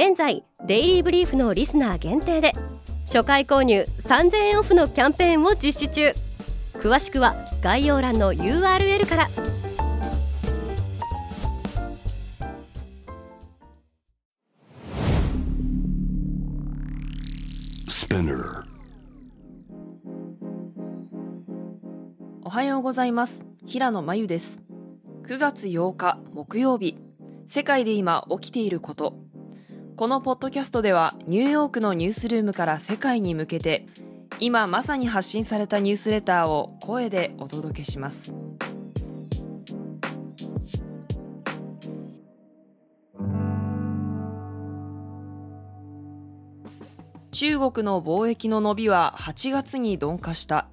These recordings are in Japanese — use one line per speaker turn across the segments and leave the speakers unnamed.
現在デイリーブリーフのリスナー限定で初回購入3000円オフのキャンペーンを実施中。詳しくは概要欄の URL から。
おはようございます。平野真由です。9月8日木曜日。世界で今起きていることこのポッドキャストではニューヨークのニュースルームから世界に向けて今まさに発信されたニュースレターを声でお届けします。中国の貿易の伸びは8月に鈍化した。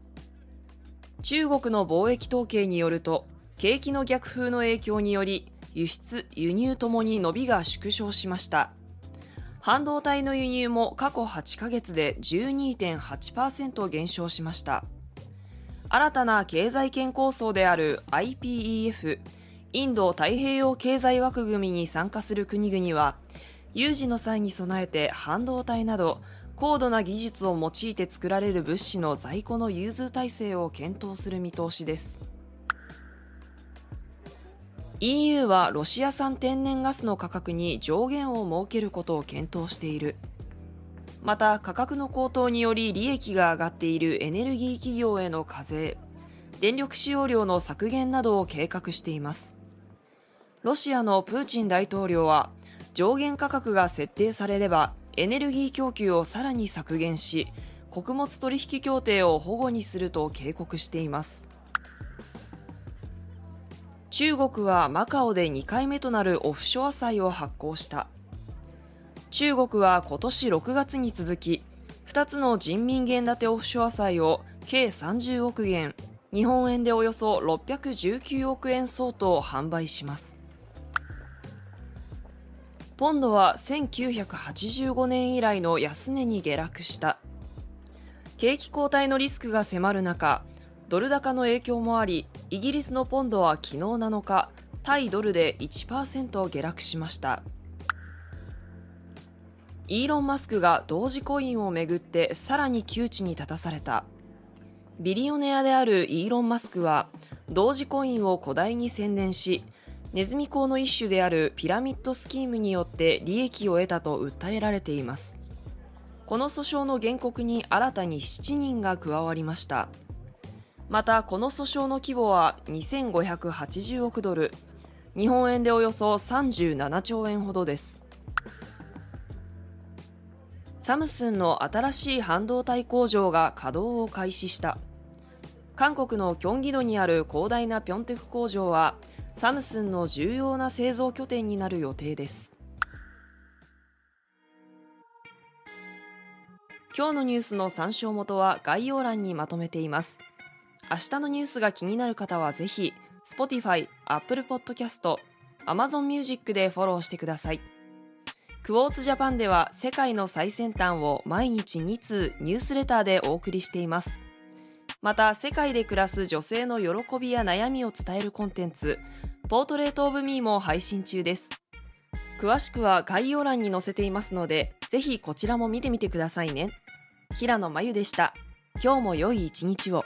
中国の貿易統計によると景気の逆風の影響により輸出輸入ともに伸びが縮小しました。半導体の輸入も過去8ヶ月で12.8%減少しました。新たな経済圏構想である IPEF インド太平洋経済枠組みに参加する国々は有事の際に備えて半導体など高度な技術を用いて作られる物資の在庫の融通体制を検討する見通しです。EU はロシア産天然ガスの価格に上限を設けることを検討している。また価格の高騰により利益が上がっているエネルギー企業への課税電力使用量の削減などを計画しています。ロシアのプーチン大統領は上限価格が設定されればエネルギー供給をさらに削減し穀物取引協定を保護にすると警告しています。中国はマカオで2回目となるオフショア債を発行した。中国は今年6月に続き2つの人民元建てオフショア債を計30億元日本円でおよそ619億円相当販売します。ポンドは1985年以来の安値に下落した。景気後退のリスクが迫る中ドル高の影響もありイギリスのポンドは昨日7日対ドルで1%下落しました。イーロン・マスクが同時コインをめぐってさらに窮地に立たされた。ビリオネアであるイーロン・マスクは同時コインを古代に宣伝しネズミ講の一種であるピラミッドスキームによって利益を得たと訴えられています。この訴訟の原告に新たに7人が加わりました。またこの訴訟の規模は2580億ドル。日本円でおよそ37兆円ほどです。サムスンの新しい半導体工場が稼働を開始した。韓国のキョンギドにある広大なピョンテク工場はサムスンの重要な製造拠点になる予定です。今日のニュースの参照元は概要欄にまとめています。明日のニュースが気になる方はぜひ Spotify、Apple Podcast、Amazon Music でフォローしてください。クォーツジャパンでは世界の最先端を毎日2通ニュースレターでお送りしています。また世界で暮らす女性の喜びや悩みを伝えるコンテンツ、ポートレートオブミーも配信中です。詳しくは概要欄に載せていますので、ぜひこちらも見てみてくださいね。平野真由でした。今日も良い一日を。